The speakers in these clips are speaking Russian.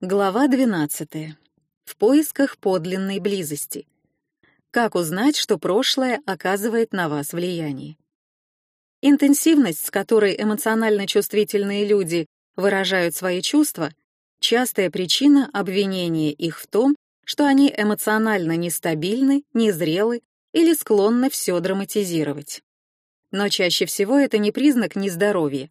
Глава 12. В поисках подлинной близости. Как узнать, что прошлое оказывает на вас влияние? Интенсивность, с которой эмоционально чувствительные люди выражают свои чувства, частая причина обвинения их в том, что они эмоционально нестабильны, незрелы или склонны все драматизировать. Но чаще всего это не признак нездоровья,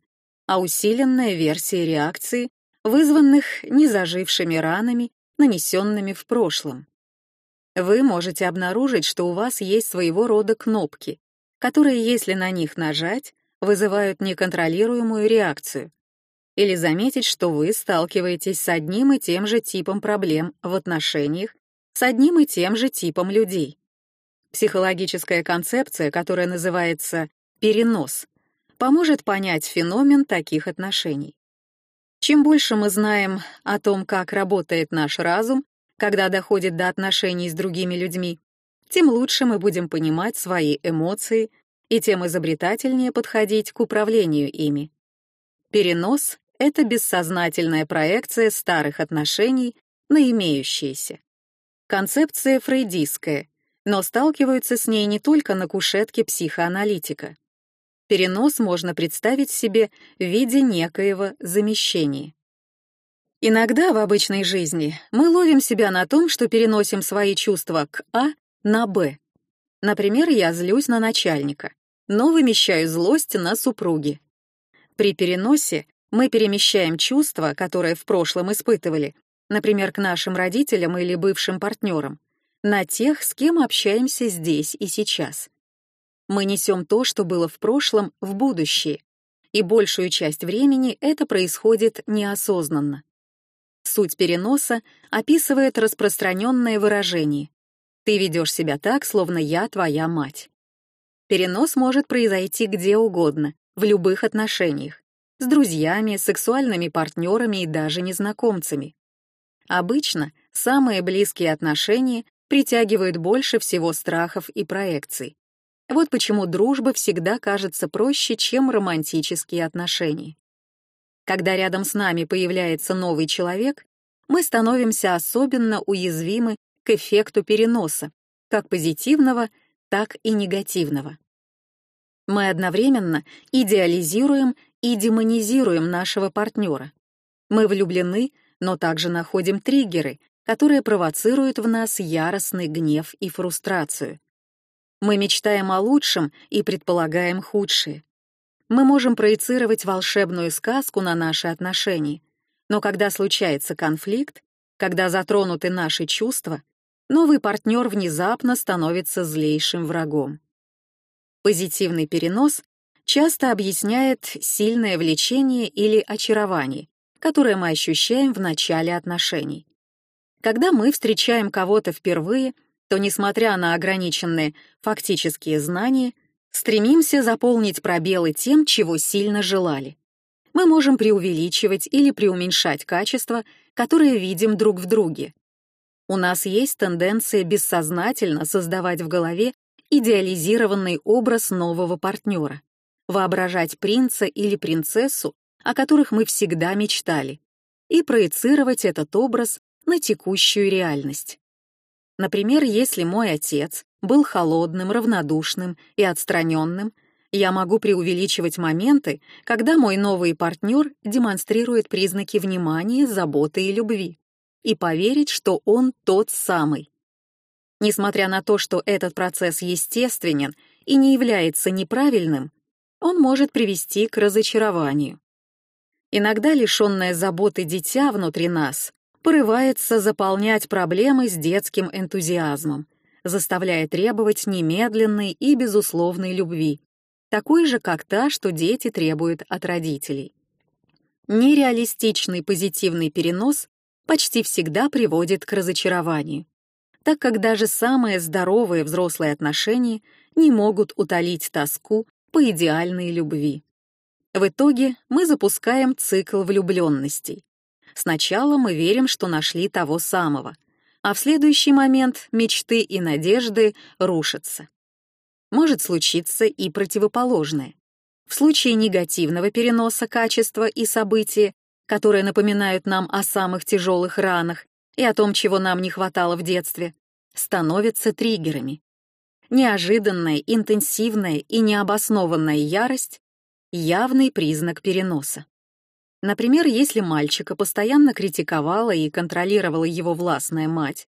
а усиленная версия реакции вызванных незажившими ранами, нанесенными в прошлом. Вы можете обнаружить, что у вас есть своего рода кнопки, которые, если на них нажать, вызывают неконтролируемую реакцию, или заметить, что вы сталкиваетесь с одним и тем же типом проблем в отношениях с одним и тем же типом людей. Психологическая концепция, которая называется «перенос», поможет понять феномен таких отношений. Чем больше мы знаем о том, как работает наш разум, когда доходит до отношений с другими людьми, тем лучше мы будем понимать свои эмоции и тем изобретательнее подходить к управлению ими. Перенос — это бессознательная проекция старых отношений на имеющиеся. Концепция фрейдистская, но сталкиваются с ней не только на кушетке психоаналитика. Перенос можно представить себе в виде некоего замещения. Иногда в обычной жизни мы ловим себя на том, что переносим свои чувства к А на Б. Например, я злюсь на начальника, но вымещаю злость на супруге. При переносе мы перемещаем чувства, которые в прошлом испытывали, например, к нашим родителям или бывшим партнерам, на тех, с кем общаемся здесь и сейчас. Мы несем то, что было в прошлом, в будущее, и большую часть времени это происходит неосознанно. Суть переноса описывает распространенное выражение «ты ведешь себя так, словно я твоя мать». Перенос может произойти где угодно, в любых отношениях, с друзьями, сексуальными партнерами и даже незнакомцами. Обычно самые близкие отношения притягивают больше всего страхов и проекций. Вот почему дружба всегда кажется проще, чем романтические отношения. Когда рядом с нами появляется новый человек, мы становимся особенно уязвимы к эффекту переноса, как позитивного, так и негативного. Мы одновременно идеализируем и демонизируем нашего партнера. Мы влюблены, но также находим триггеры, которые провоцируют в нас яростный гнев и фрустрацию. Мы мечтаем о лучшем и предполагаем худшее. Мы можем проецировать волшебную сказку на наши отношения, но когда случается конфликт, когда затронуты наши чувства, новый партнер внезапно становится злейшим врагом. Позитивный перенос часто объясняет сильное влечение или очарование, которое мы ощущаем в начале отношений. Когда мы встречаем кого-то впервые — то, несмотря на ограниченные фактические знания, стремимся заполнить пробелы тем, чего сильно желали. Мы можем преувеличивать или преуменьшать качества, которые видим друг в друге. У нас есть тенденция бессознательно создавать в голове идеализированный образ нового партнера, воображать принца или принцессу, о которых мы всегда мечтали, и проецировать этот образ на текущую реальность. Например, если мой отец был холодным, равнодушным и отстраненным, я могу преувеличивать моменты, когда мой новый партнер демонстрирует признаки внимания, заботы и любви, и поверить, что он тот самый. Несмотря на то, что этот процесс естественен и не является неправильным, он может привести к разочарованию. Иногда лишенное заботы дитя внутри нас порывается заполнять проблемы с детским энтузиазмом, заставляя требовать немедленной и безусловной любви, такой же, как та, что дети требуют от родителей. Нереалистичный позитивный перенос почти всегда приводит к разочарованию, так как даже самые здоровые взрослые отношения не могут утолить тоску по идеальной любви. В итоге мы запускаем цикл влюбленностей, Сначала мы верим, что нашли того самого, а в следующий момент мечты и надежды рушатся. Может случиться и противоположное. В случае негативного переноса качества и события которые напоминают нам о самых тяжелых ранах и о том, чего нам не хватало в детстве, становятся триггерами. Неожиданная, интенсивная и необоснованная ярость — явный признак переноса. Например, если мальчика постоянно критиковала и контролировала его властная мать,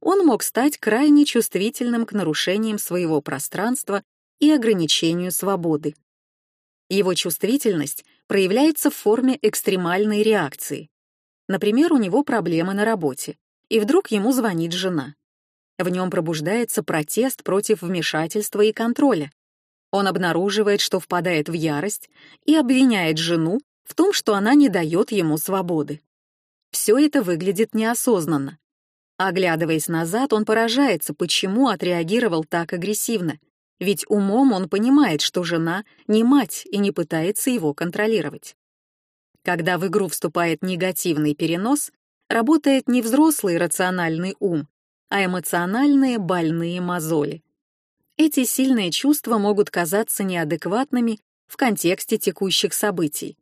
он мог стать крайне чувствительным к нарушениям своего пространства и ограничению свободы. Его чувствительность проявляется в форме экстремальной реакции. Например, у него проблемы на работе, и вдруг ему звонит жена. В нем пробуждается протест против вмешательства и контроля. Он обнаруживает, что впадает в ярость и обвиняет жену в том, что она не дает ему свободы. Все это выглядит неосознанно. Оглядываясь назад, он поражается, почему отреагировал так агрессивно, ведь умом он понимает, что жена не мать и не пытается его контролировать. Когда в игру вступает негативный перенос, работает не взрослый рациональный ум, а эмоциональные больные мозоли. Эти сильные чувства могут казаться неадекватными в контексте текущих событий,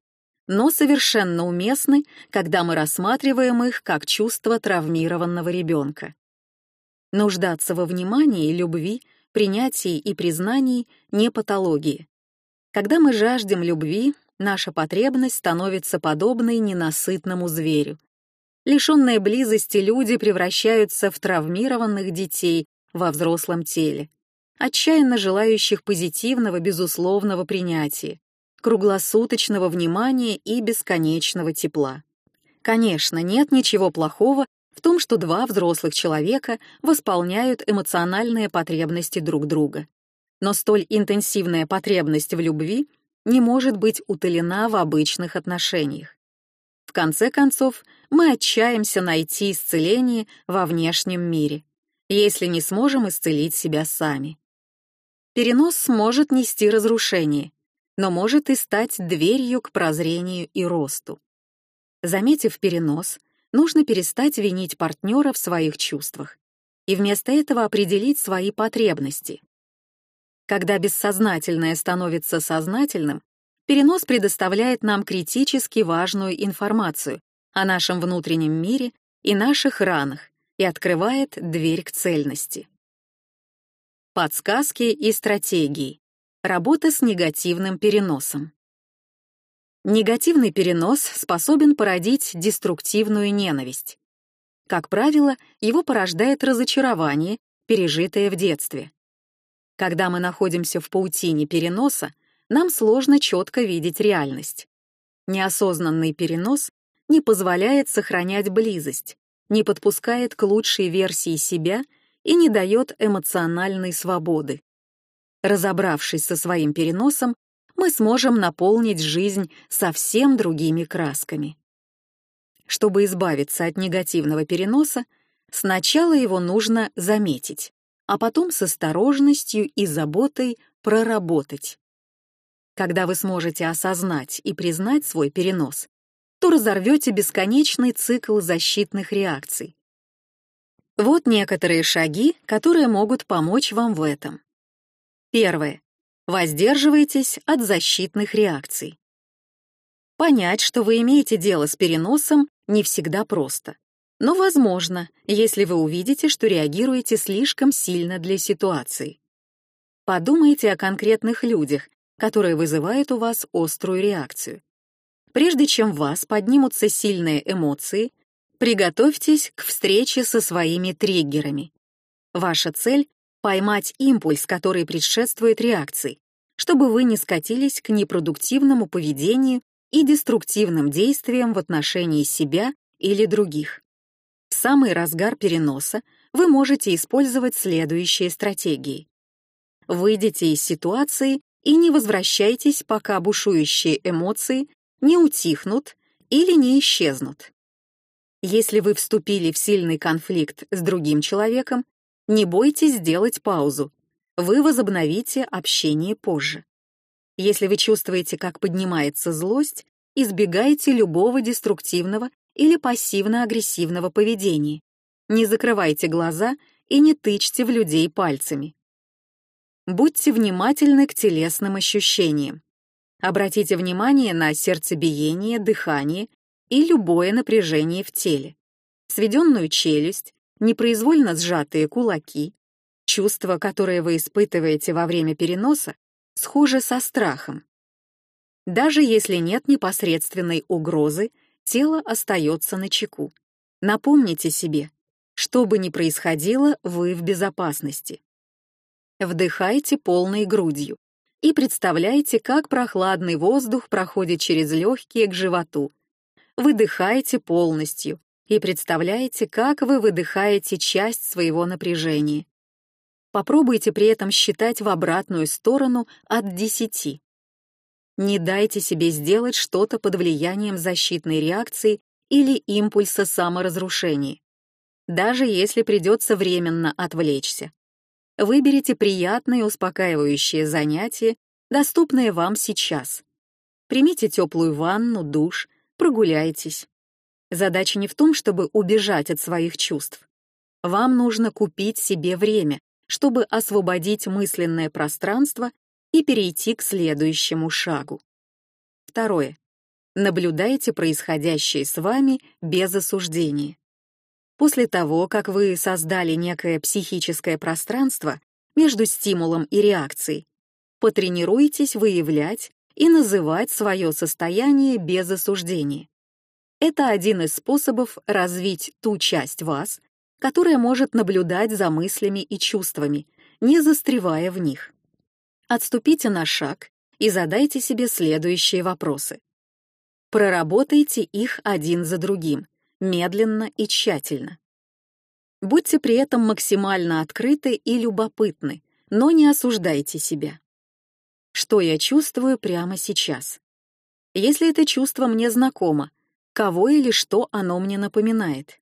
но совершенно уместны, когда мы рассматриваем их как чувство травмированного ребенка. Нуждаться во внимании, любви, принятии и признании не патологии. Когда мы жаждем любви, наша потребность становится подобной ненасытному зверю. Лишенные близости люди превращаются в травмированных детей во взрослом теле, отчаянно желающих позитивного, безусловного принятия круглосуточного внимания и бесконечного тепла. Конечно, нет ничего плохого в том, что два взрослых человека восполняют эмоциональные потребности друг друга. Но столь интенсивная потребность в любви не может быть утолена в обычных отношениях. В конце концов, мы отчаемся найти исцеление во внешнем мире, если не сможем исцелить себя сами. Перенос может нести разрушение, но может и стать дверью к прозрению и росту. Заметив перенос, нужно перестать винить партнера в своих чувствах и вместо этого определить свои потребности. Когда бессознательное становится сознательным, перенос предоставляет нам критически важную информацию о нашем внутреннем мире и наших ранах и открывает дверь к цельности. Подсказки и стратегии. Работа с негативным переносом. Негативный перенос способен породить деструктивную ненависть. Как правило, его порождает разочарование, пережитое в детстве. Когда мы находимся в паутине переноса, нам сложно четко видеть реальность. Неосознанный перенос не позволяет сохранять близость, не подпускает к лучшей версии себя и не дает эмоциональной свободы. Разобравшись со своим переносом, мы сможем наполнить жизнь совсем другими красками. Чтобы избавиться от негативного переноса, сначала его нужно заметить, а потом с осторожностью и заботой проработать. Когда вы сможете осознать и признать свой перенос, то разорвете бесконечный цикл защитных реакций. Вот некоторые шаги, которые могут помочь вам в этом. Первое. Воздерживайтесь от защитных реакций. Понять, что вы имеете дело с переносом, не всегда просто. Но возможно, если вы увидите, что реагируете слишком сильно для ситуации. Подумайте о конкретных людях, которые вызывают у вас острую реакцию. Прежде чем в вас поднимутся сильные эмоции, приготовьтесь к встрече со своими триггерами. Ваша цель поймать импульс, который предшествует реакции, чтобы вы не скатились к непродуктивному поведению и деструктивным действиям в отношении себя или других. В самый разгар переноса вы можете использовать следующие стратегии. Выйдите из ситуации и не возвращайтесь, пока бушующие эмоции не утихнут или не исчезнут. Если вы вступили в сильный конфликт с другим человеком, не бойтесь сделать паузу. Вы возобновите общение позже. Если вы чувствуете, как поднимается злость, избегайте любого деструктивного или пассивно-агрессивного поведения. Не закрывайте глаза и не тычьте в людей пальцами. Будьте внимательны к телесным ощущениям. Обратите внимание на сердцебиение, дыхание и любое напряжение в теле. Сведенную челюсть, непроизвольно сжатые кулаки, чувство, которое вы испытываете во время переноса, схоже со страхом. Даже если нет непосредственной угрозы, тело остается на чеку. Напомните себе, что бы ни происходило, вы в безопасности. Вдыхайте полной грудью и представляйте, как прохладный воздух проходит через легкие к животу. Выдыхайте полностью и представляете, как вы выдыхаете часть своего напряжения. Попробуйте при этом считать в обратную сторону от 10. Не дайте себе сделать что-то под влиянием защитной реакции или импульса саморазрушения. Даже если придется временно отвлечься. Выберите приятные успокаивающие занятия, доступные вам сейчас. Примите теплую ванну, душ, прогуляйтесь. Задача не в том, чтобы убежать от своих чувств. Вам нужно купить себе время, чтобы освободить мысленное пространство и перейти к следующему шагу. Второе. Наблюдайте происходящее с вами без осуждения. После того, как вы создали некое психическое пространство между стимулом и реакцией, потренируйтесь выявлять и называть свое состояние без осуждения. Это один из способов развить ту часть вас, которая может наблюдать за мыслями и чувствами, не застревая в них. Отступите на шаг и задайте себе следующие вопросы. Проработайте их один за другим, медленно и тщательно. Будьте при этом максимально открыты и любопытны, но не осуждайте себя. Что я чувствую прямо сейчас? Если это чувство мне знакомо, кого или что оно мне напоминает?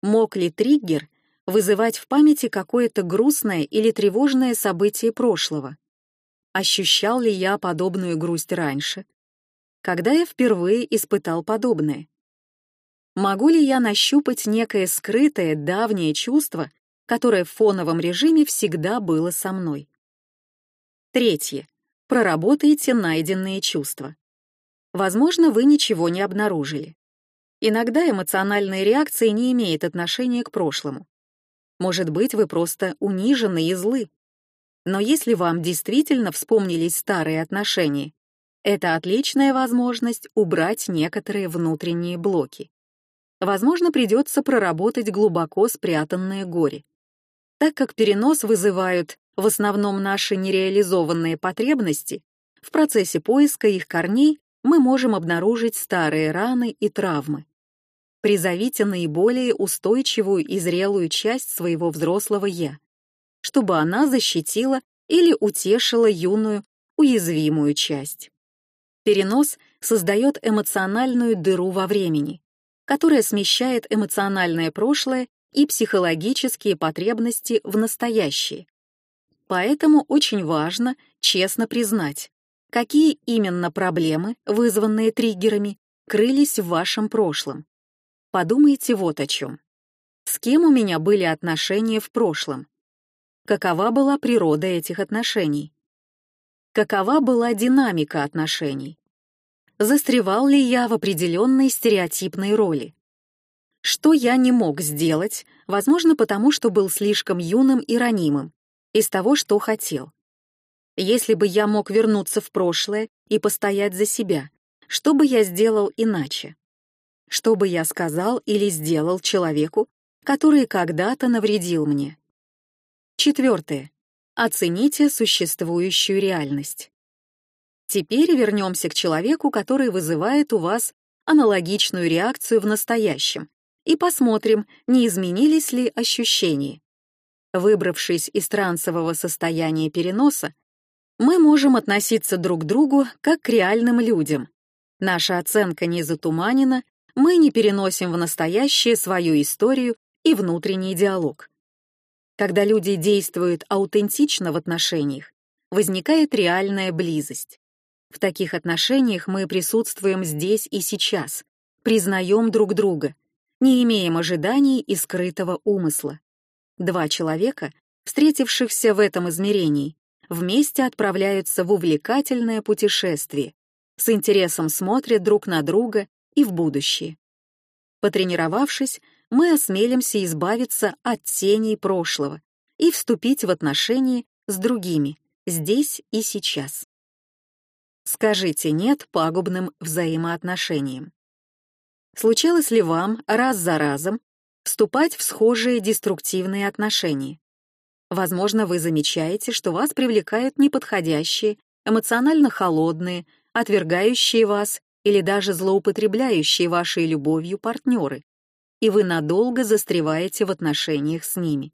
Мог ли триггер вызывать в памяти какое-то грустное или тревожное событие прошлого? Ощущал ли я подобную грусть раньше? Когда я впервые испытал подобное? Могу ли я нащупать некое скрытое, давнее чувство, которое в фоновом режиме всегда было со мной? Третье. Проработайте найденные чувства. Возможно, вы ничего не обнаружили. Иногда эмоциональная реакция не имеет отношения к прошлому. Может быть, вы просто унижены и злы. Но если вам действительно вспомнились старые отношения, это отличная возможность убрать некоторые внутренние блоки. Возможно, придется проработать глубоко спрятанное горе. Так как перенос вызывают в основном наши нереализованные потребности, в процессе поиска их корней мы можем обнаружить старые раны и травмы. Призовите наиболее устойчивую и зрелую часть своего взрослого «я», чтобы она защитила или утешила юную, уязвимую часть. Перенос создает эмоциональную дыру во времени, которая смещает эмоциональное прошлое и психологические потребности в настоящее. Поэтому очень важно честно признать, какие именно проблемы, вызванные триггерами, крылись в вашем прошлом, Подумайте вот о чем. С кем у меня были отношения в прошлом? Какова была природа этих отношений? Какова была динамика отношений? Застревал ли я в определенной стереотипной роли? Что я не мог сделать, возможно, потому что был слишком юным и ранимым, из того, что хотел. Если бы я мог вернуться в прошлое и постоять за себя, что бы я сделал иначе? Что бы я сказал или сделал человеку, который когда-то навредил мне? Четвертое. Оцените существующую реальность. Теперь вернемся к человеку, который вызывает у вас аналогичную реакцию в настоящем, и посмотрим, не изменились ли ощущения. Выбравшись из трансового состояния переноса, мы можем относиться друг к другу как к реальным людям. Наша оценка не затуманена, мы не переносим в настоящее свою историю и внутренний диалог. Когда люди действуют аутентично в отношениях, возникает реальная близость. В таких отношениях мы присутствуем здесь и сейчас, признаем друг друга, не имеем ожиданий и скрытого умысла. Два человека, встретившихся в этом измерении, вместе отправляются в увлекательное путешествие, с интересом смотрят друг на друга и в будущее. Потренировавшись, мы осмелимся избавиться от теней прошлого и вступить в отношения с другими, здесь и сейчас. Скажите «нет» пагубным взаимоотношениям. Случалось ли вам раз за разом вступать в схожие деструктивные отношения? Возможно, вы замечаете, что вас привлекают неподходящие, эмоционально холодные, отвергающие вас или даже злоупотребляющие вашей любовью партнеры, и вы надолго застреваете в отношениях с ними.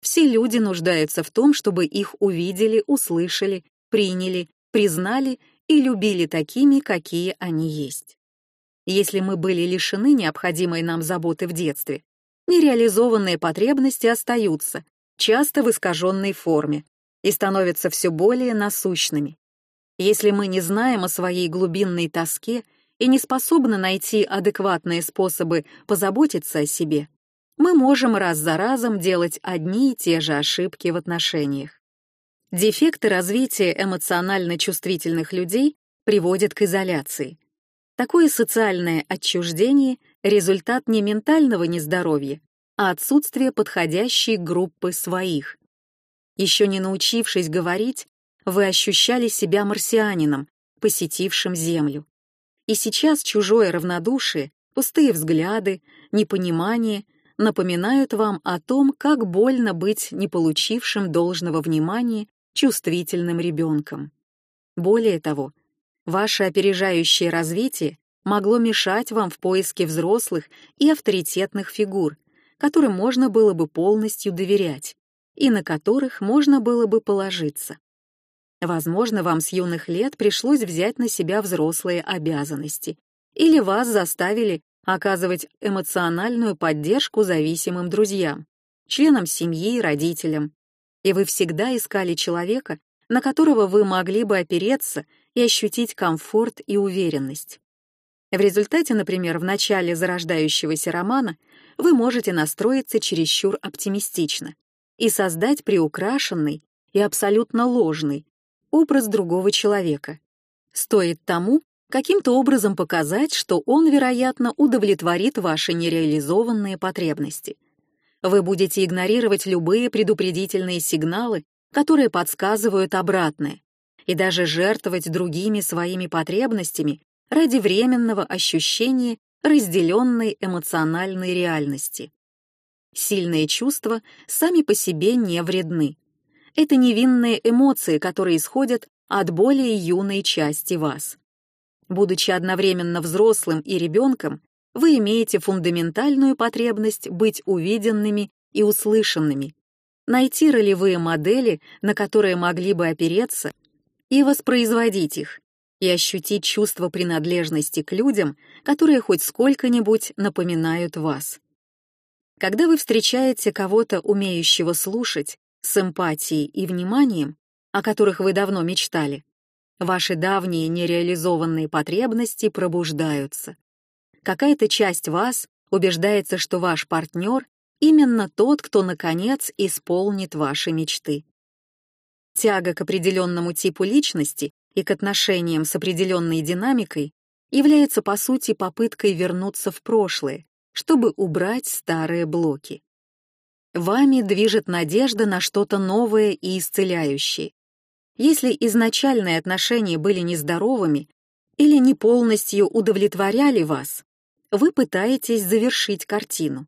Все люди нуждаются в том, чтобы их увидели, услышали, приняли, признали и любили такими, какие они есть. Если мы были лишены необходимой нам заботы в детстве, нереализованные потребности остаются, часто в искаженной форме, и становятся все более насущными. Если мы не знаем о своей глубинной тоске и не способны найти адекватные способы позаботиться о себе, мы можем раз за разом делать одни и те же ошибки в отношениях. Дефекты развития эмоционально чувствительных людей приводят к изоляции. Такое социальное отчуждение — результат не ментального нездоровья, а отсутствия подходящей группы своих. Еще не научившись говорить, вы ощущали себя марсианином, посетившим Землю. И сейчас чужое равнодушие, пустые взгляды, непонимание напоминают вам о том, как больно быть не получившим должного внимания чувствительным ребенком. Более того, ваше опережающее развитие могло мешать вам в поиске взрослых и авторитетных фигур, которым можно было бы полностью доверять и на которых можно было бы положиться. Возможно, вам с юных лет пришлось взять на себя взрослые обязанности, или вас заставили оказывать эмоциональную поддержку зависимым друзьям, членам семьи, родителям. И вы всегда искали человека, на которого вы могли бы опереться и ощутить комфорт и уверенность. В результате, например, в начале зарождающегося романа вы можете настроиться чересчур оптимистично и создать приукрашенный и абсолютно ложный образ другого человека. Стоит тому каким-то образом показать, что он, вероятно, удовлетворит ваши нереализованные потребности. Вы будете игнорировать любые предупредительные сигналы, которые подсказывают обратное, и даже жертвовать другими своими потребностями ради временного ощущения разделенной эмоциональной реальности. Сильные чувства сами по себе не вредны. Это невинные эмоции, которые исходят от более юной части вас. Будучи одновременно взрослым и ребенком, вы имеете фундаментальную потребность быть увиденными и услышанными, найти ролевые модели, на которые могли бы опереться, и воспроизводить их, и ощутить чувство принадлежности к людям, которые хоть сколько-нибудь напоминают вас. Когда вы встречаете кого-то, умеющего слушать, с эмпатией и вниманием, о которых вы давно мечтали, ваши давние нереализованные потребности пробуждаются. Какая-то часть вас убеждается, что ваш партнер именно тот, кто, наконец, исполнит ваши мечты. Тяга к определенному типу личности и к отношениям с определенной динамикой является по сути попыткой вернуться в прошлое, чтобы убрать старые блоки. Вами движет надежда на что-то новое и исцеляющее. Если изначальные отношения были нездоровыми или не полностью удовлетворяли вас, вы пытаетесь завершить картину.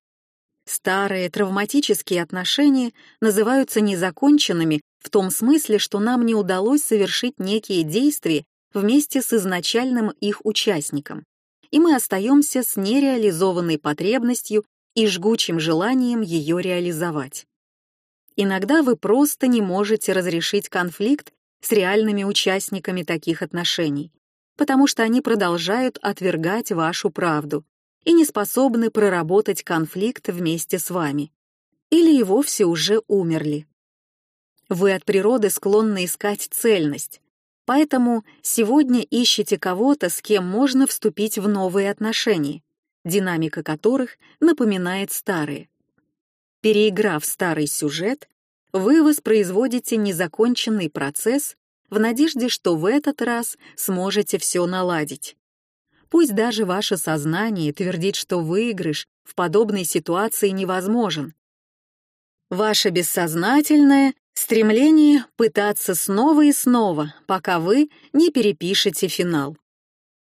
Старые травматические отношения называются незаконченными в том смысле, что нам не удалось совершить некие действия вместе с изначальным их участником, и мы остаемся с нереализованной потребностью и жгучим желанием ее реализовать. Иногда вы просто не можете разрешить конфликт с реальными участниками таких отношений, потому что они продолжают отвергать вашу правду и не способны проработать конфликт вместе с вами. Или и вовсе уже умерли. Вы от природы склонны искать цельность, поэтому сегодня ищете кого-то, с кем можно вступить в новые отношения, динамика которых напоминает старые. Переиграв старый сюжет, вы воспроизводите незаконченный процесс в надежде, что в этот раз сможете все наладить. Пусть даже ваше сознание твердит, что выигрыш в подобной ситуации невозможен. Ваше бессознательное стремление пытаться снова и снова, пока вы не перепишете финал.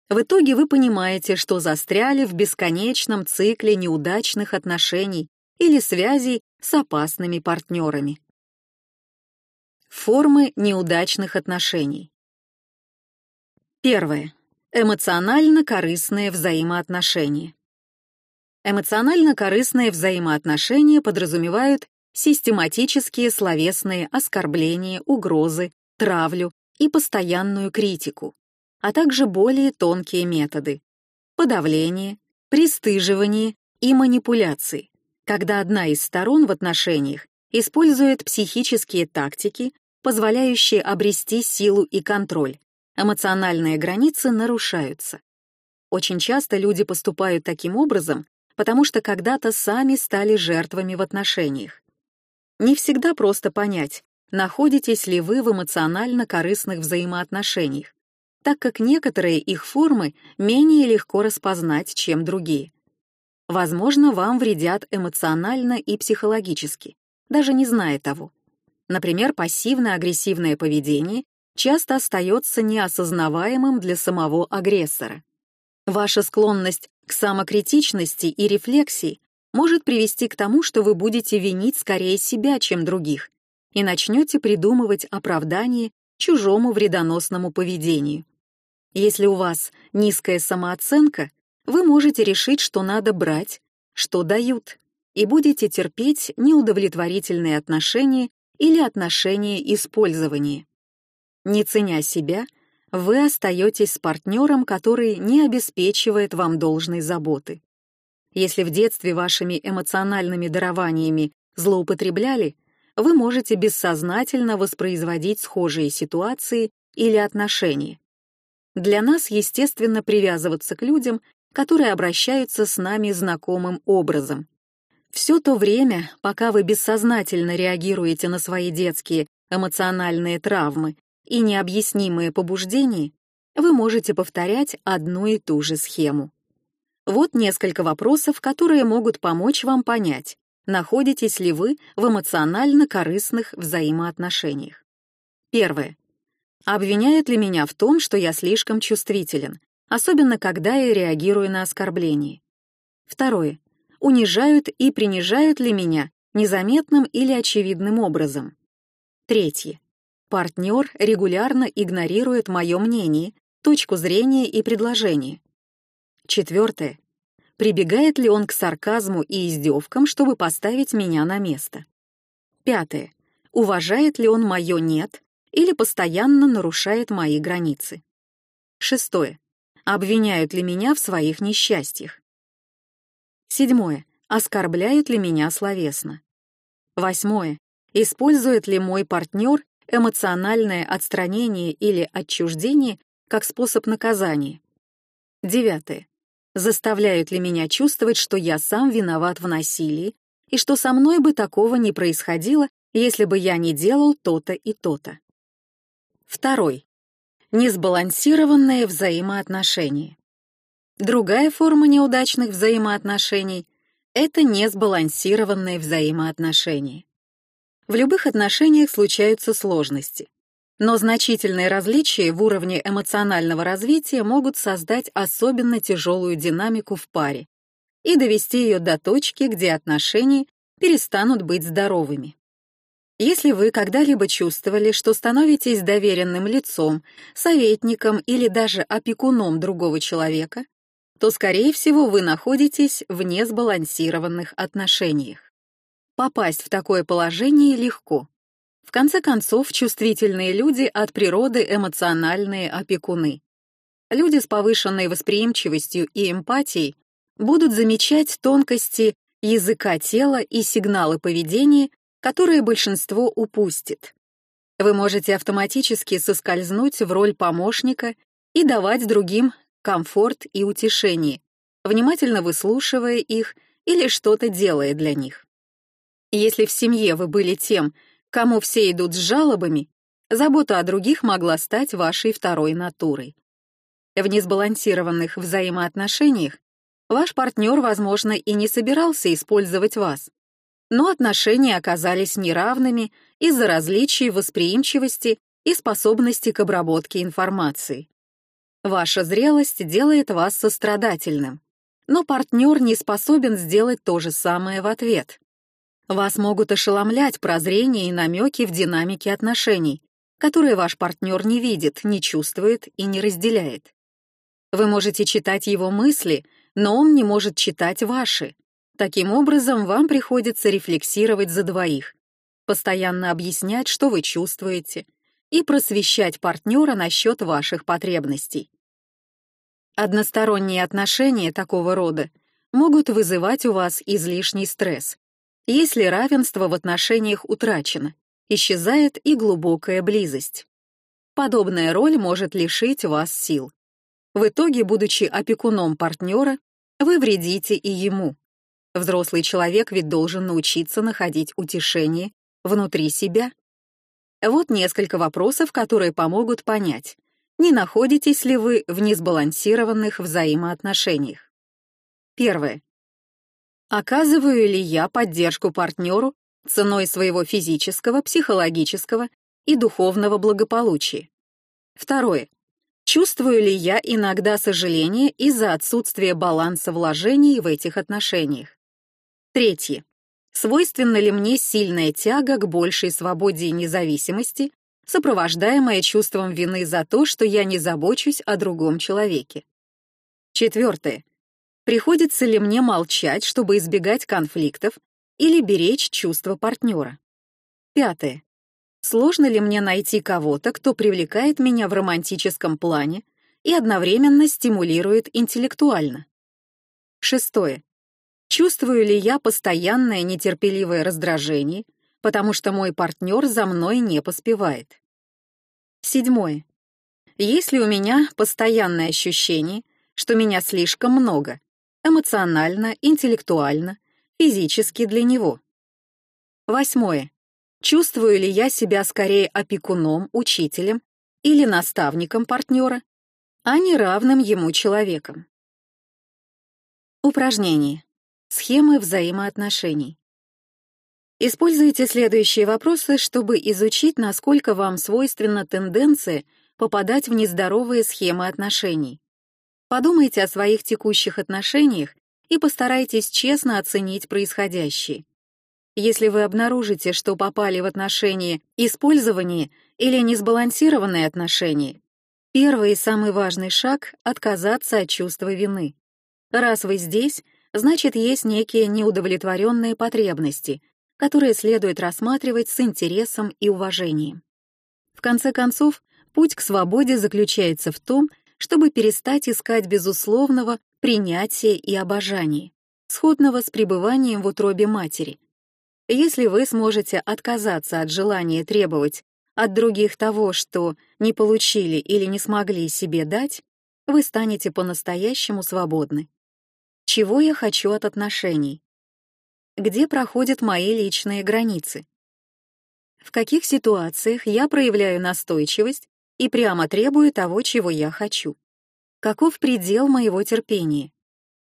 В итоге вы понимаете, что застряли в бесконечном цикле неудачных отношений или связей с опасными партнерами. Формы неудачных отношений. Первое. Эмоционально-корыстные взаимоотношения. Эмоционально-корыстные взаимоотношения подразумевают систематические словесные оскорбления, угрозы, травлю и постоянную критику, а также более тонкие методы — подавление, пристыживание и манипуляции, когда одна из сторон в отношениях использует психические тактики, позволяющие обрести силу и контроль, эмоциональные границы нарушаются. Очень часто люди поступают таким образом, потому что когда-то сами стали жертвами в отношениях. Не всегда просто понять, находитесь ли вы в эмоционально корыстных взаимоотношениях, так как некоторые их формы менее легко распознать, чем другие. Возможно, вам вредят эмоционально и психологически, даже не зная того. Например, пассивно-агрессивное поведение часто остается неосознаваемым для самого агрессора. Ваша склонность к самокритичности и рефлексии может привести к тому, что вы будете винить скорее себя, чем других, и начнете придумывать оправдание чужому вредоносному поведению. Если у вас низкая самооценка, вы можете решить, что надо брать, что дают, и будете терпеть неудовлетворительные отношения или отношения использования. Не ценя себя, вы остаетесь с партнером, который не обеспечивает вам должной заботы. Если в детстве вашими эмоциональными дарованиями злоупотребляли, вы можете бессознательно воспроизводить схожие ситуации или отношения. Для нас естественно привязываться к людям, которые обращаются с нами знакомым образом. Все то время, пока вы бессознательно реагируете на свои детские эмоциональные травмы и необъяснимые побуждения, вы можете повторять одну и ту же схему. Вот несколько вопросов, которые могут помочь вам понять, находитесь ли вы в эмоционально корыстных взаимоотношениях. Первое. Обвиняют ли меня в том, что я слишком чувствителен, особенно когда я реагирую на оскорбление? Второе. Унижают и принижают ли меня незаметным или очевидным образом? Третье. Партнер регулярно игнорирует мое мнение, точку зрения и предложение. Четвертое. Прибегает ли он к сарказму и издевкам, чтобы поставить меня на место? Пятое. Уважает ли он мое «нет» или постоянно нарушает мои границы? Шестое. Обвиняют ли меня в своих несчастьях? Седьмое. Оскорбляют ли меня словесно? Восьмое. Использует ли мой партнер эмоциональное отстранение или отчуждение как способ наказания. Девятое. Заставляют ли меня чувствовать, что я сам виноват в насилии, и что со мной бы такого не происходило, если бы я не делал то-то и то-то. Второй. Несбалансированные взаимоотношения. Другая форма неудачных взаимоотношений — это несбалансированные взаимоотношения. В любых отношениях случаются сложности. Но значительные различия в уровне эмоционального развития могут создать особенно тяжелую динамику в паре и довести ее до точки, где отношения перестанут быть здоровыми. Если вы когда-либо чувствовали, что становитесь доверенным лицом, советником или даже опекуном другого человека, то, скорее всего, вы находитесь в несбалансированных отношениях. Попасть в такое положение легко. В конце концов, чувствительные люди от природы эмоциональные опекуны. Люди с повышенной восприимчивостью и эмпатией будут замечать тонкости языка тела и сигналы поведения, которые большинство упустит. Вы можете автоматически соскользнуть в роль помощника и давать другим комфорт и утешение, внимательно выслушивая их или что-то делая для них. Если в семье вы были тем, кому все идут с жалобами, забота о других могла стать вашей второй натурой. В несбалансированных взаимоотношениях ваш партнер, возможно, и не собирался использовать вас, но отношения оказались неравными из-за различий восприимчивости и способности к обработке информации. Ваша зрелость делает вас сострадательным, но партнер не способен сделать то же самое в ответ. Вас могут ошеломлять прозрения и намеки в динамике отношений, которые ваш партнер не видит, не чувствует и не разделяет. Вы можете читать его мысли, но он не может читать ваши. Таким образом, вам приходится рефлексировать за двоих, постоянно объяснять, что вы чувствуете, и просвещать партнера насчет ваших потребностей. Односторонние отношения такого рода могут вызывать у вас излишний стресс, если равенство в отношениях утрачено, исчезает и глубокая близость. Подобная роль может лишить вас сил. В итоге, будучи опекуном партнера, вы вредите и ему. Взрослый человек ведь должен научиться находить утешение внутри себя. Вот несколько вопросов, которые помогут понять, не находитесь ли вы в несбалансированных взаимоотношениях. Первое. Оказываю ли я поддержку партнеру ценой своего физического, психологического и духовного благополучия? Второе. Чувствую ли я иногда сожаление из-за отсутствия баланса вложений в этих отношениях? Третье. Свойственна ли мне сильная тяга к большей свободе и независимости сопровождаемое чувством вины за то, что я не забочусь о другом человеке. Четвертое. Приходится ли мне молчать, чтобы избегать конфликтов или беречь чувства партнера? Пятое. Сложно ли мне найти кого-то, кто привлекает меня в романтическом плане и одновременно стимулирует интеллектуально? Шестое. Чувствую ли я постоянное нетерпеливое раздражение потому что мой партнер за мной не поспевает. Седьмое. Есть ли у меня постоянное ощущение, что меня слишком много, эмоционально, интеллектуально, физически для него? Восьмое. Чувствую ли я себя скорее опекуном, учителем или наставником партнера, а не равным ему человеком? Упражнение. Схемы взаимоотношений. Используйте следующие вопросы, чтобы изучить, насколько вам свойственна тенденция попадать в нездоровые схемы отношений. Подумайте о своих текущих отношениях и постарайтесь честно оценить происходящее. Если вы обнаружите, что попали в отношения использования или несбалансированные отношения, первый и самый важный шаг — отказаться от чувства вины. Раз вы здесь, значит, есть некие неудовлетворенные потребности, которые следует рассматривать с интересом и уважением. В конце концов, путь к свободе заключается в том, чтобы перестать искать безусловного принятия и обожания, сходного с пребыванием в утробе матери. Если вы сможете отказаться от желания требовать от других того, что не получили или не смогли себе дать, вы станете по-настоящему свободны. Чего я хочу от отношений? где проходят мои личные границы. В каких ситуациях я проявляю настойчивость и прямо требую того, чего я хочу. Каков предел моего терпения?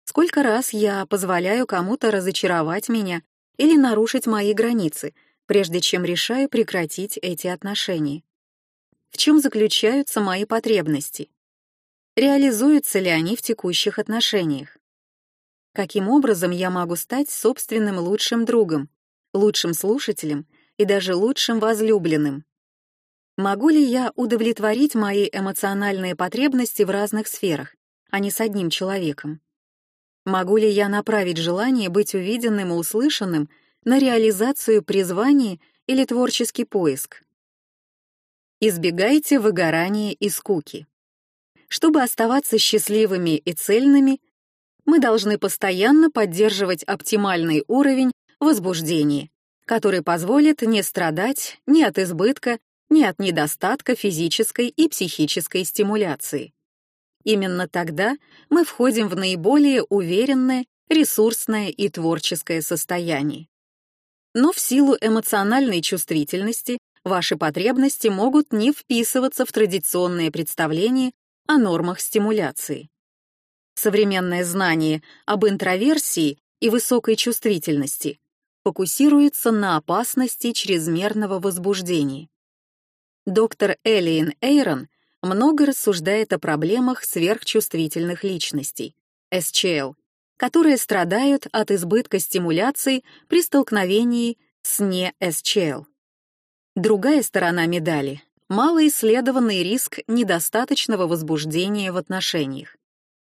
Сколько раз я позволяю кому-то разочаровать меня или нарушить мои границы, прежде чем решаю прекратить эти отношения? В чем заключаются мои потребности? Реализуются ли они в текущих отношениях? Каким образом я могу стать собственным лучшим другом, лучшим слушателем и даже лучшим возлюбленным? Могу ли я удовлетворить мои эмоциональные потребности в разных сферах, а не с одним человеком? Могу ли я направить желание быть увиденным и услышанным на реализацию призвания или творческий поиск? Избегайте выгорания и скуки. Чтобы оставаться счастливыми и цельными, мы должны постоянно поддерживать оптимальный уровень возбуждения, который позволит не страдать ни от избытка, ни от недостатка физической и психической стимуляции. Именно тогда мы входим в наиболее уверенное, ресурсное и творческое состояние. Но в силу эмоциональной чувствительности ваши потребности могут не вписываться в традиционные представления о нормах стимуляции. Современное знание об интроверсии и высокой чувствительности фокусируется на опасности чрезмерного возбуждения. Доктор Элиен Эйрон много рассуждает о проблемах сверхчувствительных личностей, SCL, которые страдают от избытка стимуляции при столкновении с не-SCL. Другая сторона медали — малоисследованный риск недостаточного возбуждения в отношениях.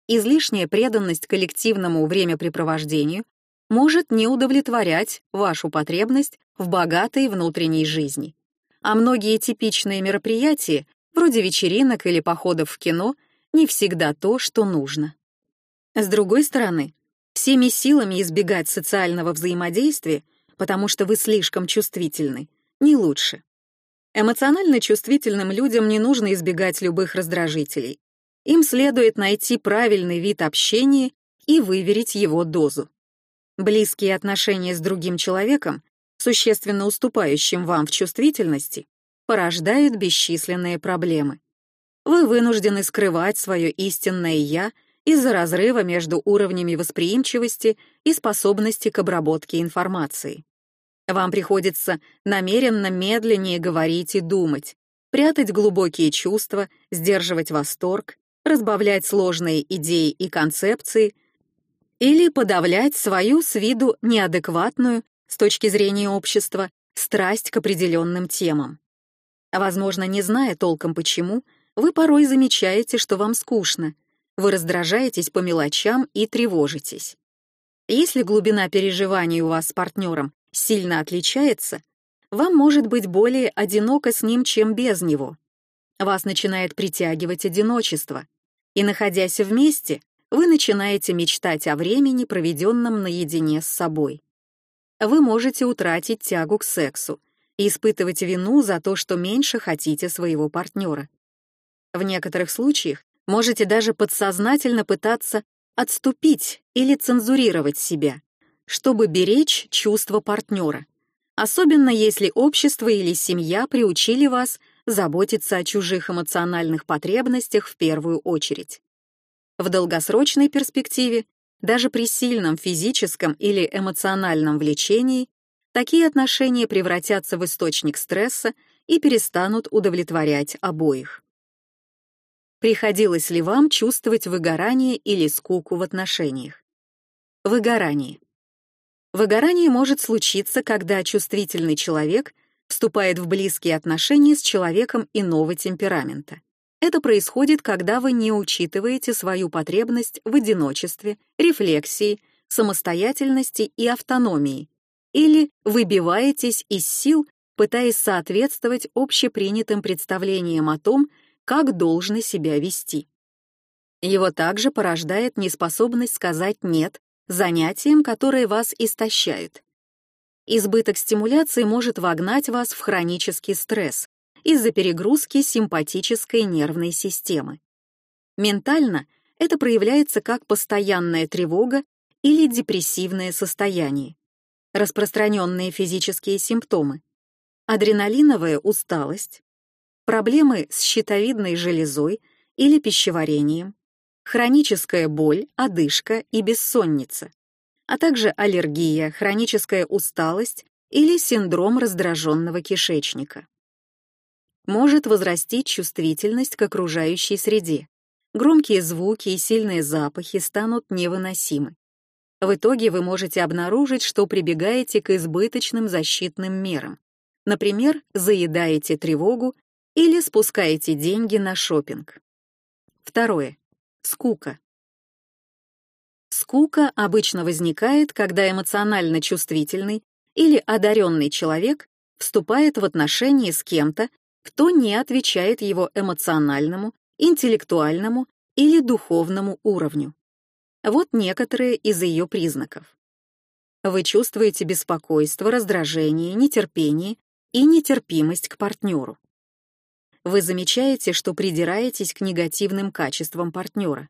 Излишняя преданность коллективному времяпрепровождению может не удовлетворять вашу потребность в богатой внутренней жизни. А многие типичные мероприятия, вроде вечеринок или походов в кино, не всегда то, что нужно. С другой стороны, всеми силами избегать социального взаимодействия, потому что вы слишком чувствительны, не лучше. Эмоционально чувствительным людям не нужно избегать любых раздражителей. Им следует найти правильный вид общения и выверить его дозу. Близкие отношения с другим человеком, существенно уступающим вам в чувствительности, порождают бесчисленные проблемы. Вы вынуждены скрывать свое истинное «я» из-за разрыва между уровнями восприимчивости и способности к обработке информации. Вам приходится намеренно медленнее говорить и думать, прятать глубокие чувства, сдерживать восторг, разбавлять сложные идеи и концепции или подавлять свою с виду неадекватную, с точки зрения общества, страсть к определенным темам. Возможно, не зная толком почему, вы порой замечаете, что вам скучно, вы раздражаетесь по мелочам и тревожитесь. Если глубина переживаний у вас с партнером сильно отличается, вам может быть более одиноко с ним, чем без него. Вас начинает притягивать одиночество, и, находясь вместе, вы начинаете мечтать о времени, проведенном наедине с собой. Вы можете утратить тягу к сексу и испытывать вину за то, что меньше хотите своего партнера. В некоторых случаях можете даже подсознательно пытаться отступить или цензурировать себя, чтобы беречь чувства партнера, особенно если общество или семья приучили вас заботиться о чужих эмоциональных потребностях в первую очередь. В долгосрочной перспективе, даже при сильном физическом или эмоциональном влечении, такие отношения превратятся в источник стресса и перестанут удовлетворять обоих. Приходилось ли вам чувствовать выгорание или скуку в отношениях? Выгорание. Выгорание может случиться, когда чувствительный человек вступает в близкие отношения с человеком иного темперамента. Это происходит, когда вы не учитываете свою потребность в одиночестве, рефлексии, самостоятельности и автономии, или выбиваетесь из сил, пытаясь соответствовать общепринятым представлениям о том, как должны себя вести. Его также порождает неспособность сказать «нет» занятиям, которые вас истощают. Избыток стимуляции может вогнать вас в хронический стресс из-за перегрузки симпатической нервной системы. Ментально это проявляется как постоянная тревога или депрессивное состояние. Распространенные физические симптомы. Адреналиновая усталость, проблемы с щитовидной железой или пищеварением, хроническая боль, одышка и бессонница, а также аллергия, хроническая усталость или синдром раздраженного кишечника. Может возрасти чувствительность к окружающей среде. Громкие звуки и сильные запахи станут невыносимы. В итоге вы можете обнаружить, что прибегаете к избыточным защитным мерам. Например, заедаете тревогу или спускаете деньги на шопинг. Второе. Скука. Скука обычно возникает, когда эмоционально чувствительный или одаренный человек вступает в отношения с кем-то, кто не отвечает его эмоциональному, интеллектуальному или духовному уровню. Вот некоторые из ее признаков. Вы чувствуете беспокойство, раздражение, нетерпение и нетерпимость к партнеру. Вы замечаете, что придираетесь к негативным качествам партнера.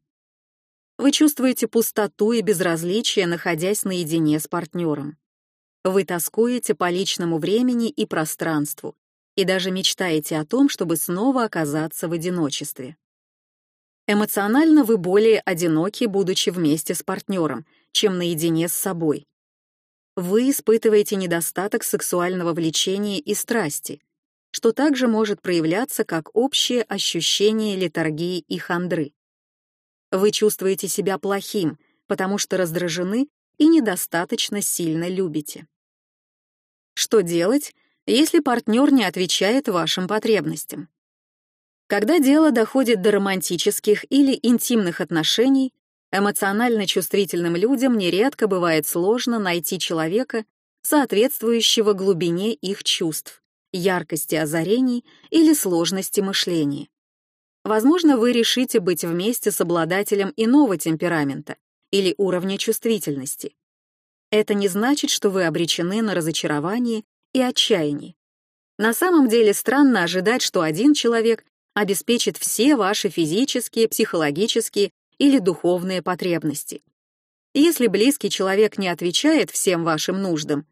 Вы чувствуете пустоту и безразличие, находясь наедине с партнером. Вы тоскуете по личному времени и пространству и даже мечтаете о том, чтобы снова оказаться в одиночестве. Эмоционально вы более одиноки, будучи вместе с партнером, чем наедине с собой. Вы испытываете недостаток сексуального влечения и страсти, что также может проявляться как общее ощущение летаргии и хандры. Вы чувствуете себя плохим, потому что раздражены и недостаточно сильно любите. Что делать, если партнер не отвечает вашим потребностям? Когда дело доходит до романтических или интимных отношений, эмоционально чувствительным людям нередко бывает сложно найти человека, соответствующего глубине их чувств, яркости озарений или сложности мышления. Возможно, вы решите быть вместе с обладателем иного темперамента или уровня чувствительности. Это не значит, что вы обречены на разочарование и отчаяние. На самом деле странно ожидать, что один человек обеспечит все ваши физические, психологические или духовные потребности. Если близкий человек не отвечает всем вашим нуждам,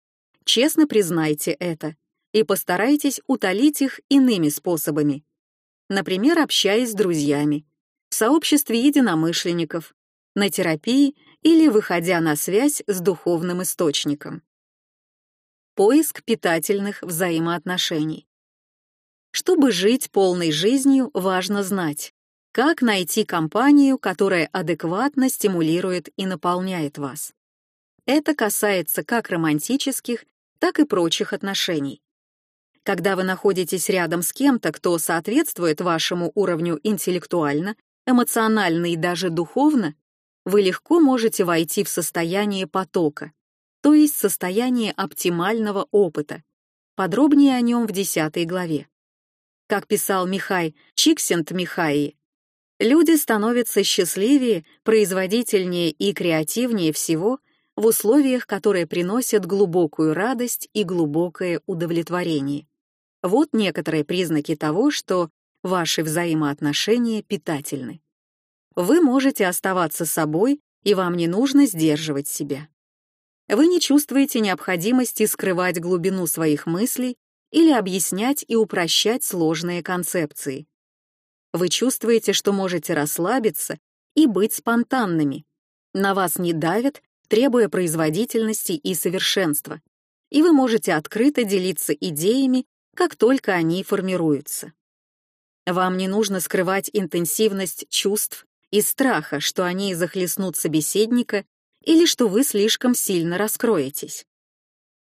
честно признайте это и постарайтесь утолить их иными способами. Например, общаясь с друзьями, в сообществе единомышленников, на терапии или выходя на связь с духовным источником. Поиск питательных взаимоотношений. Чтобы жить полной жизнью, важно знать, как найти компанию, которая адекватно стимулирует и наполняет вас. Это касается как романтических, так и прочих отношений. Когда вы находитесь рядом с кем-то, кто соответствует вашему уровню интеллектуально, эмоционально и даже духовно, вы легко можете войти в состояние потока, то есть состояние оптимального опыта. Подробнее о нем в 10 главе. Как писал Михай Чиксент Михаи, люди становятся счастливее, производительнее и креативнее всего в условиях, которые приносят глубокую радость и глубокое удовлетворение. Вот некоторые признаки того, что ваши взаимоотношения питательны. Вы можете оставаться собой, и вам не нужно сдерживать себя. Вы не чувствуете необходимости скрывать глубину своих мыслей или объяснять и упрощать сложные концепции. Вы чувствуете, что можете расслабиться и быть спонтанными. На вас не давят, требуя производительности и совершенства. И вы можете открыто делиться идеями как только они формируются. Вам не нужно скрывать интенсивность чувств и страха, что они захлестнут собеседника или что вы слишком сильно раскроетесь.